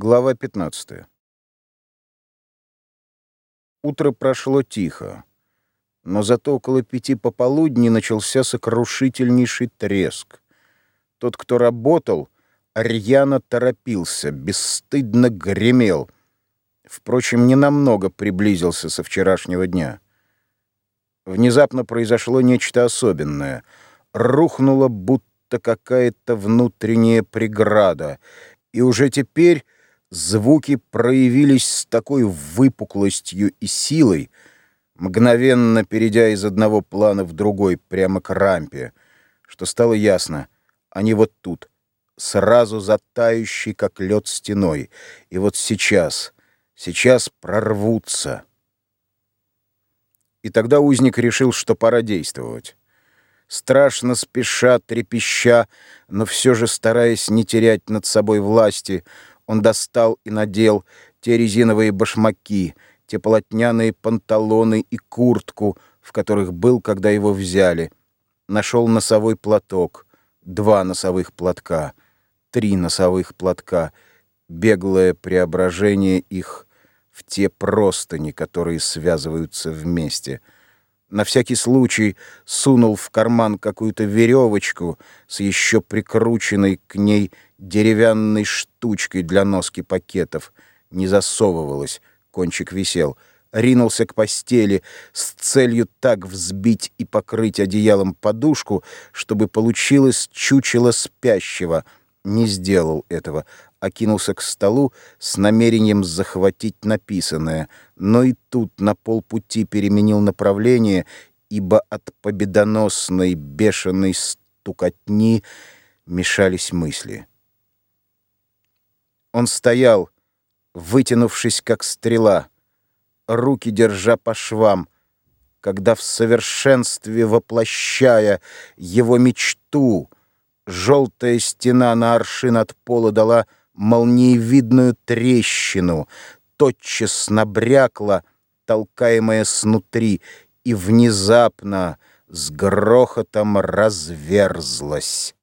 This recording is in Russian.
Глава 15. Утро прошло тихо, но зато около пяти пополудни начался сокрушительнейший треск. Тот, кто работал, рьяно торопился, бесстыдно гремел. Впрочем, ненамного приблизился со вчерашнего дня. Внезапно произошло нечто особенное. Рухнула будто какая-то внутренняя преграда, и уже теперь звуки проявились с такой выпуклостью и силой, мгновенно перейдя из одного плана в другой, прямо к рампе, что стало ясно, они вот тут, сразу затающий, как лед стеной, и вот сейчас, сейчас прорвутся. И тогда узник решил, что пора действовать. Страшно спеша, трепеща, но все же стараясь не терять над собой власти, он достал и надел те резиновые башмаки, те полотняные панталоны и куртку, в которых был, когда его взяли. Нашел носовой платок, два носовых платка, три носовых платка, беглое преображение их в те простыни, которые связываются вместе — на всякий случай сунул в карман какую-то веревочку с еще прикрученной к ней деревянной штучкой для носки пакетов. Не засовывалась, кончик висел. Ринулся к постели с целью так взбить и покрыть одеялом подушку, чтобы получилось чучело спящего. Не сделал этого, окинулся к столу с намерением захватить написанное, но и тут на полпути переменил направление, ибо от победоносной бешеной стукотни мешались мысли. Он стоял, вытянувшись как стрела, руки держа по швам, когда в совершенстве воплощая его мечту, желтая стена на аршин от пола дала молниевидную трещину, тотчас набрякла, толкаемая снутри, и внезапно с грохотом разверзлась.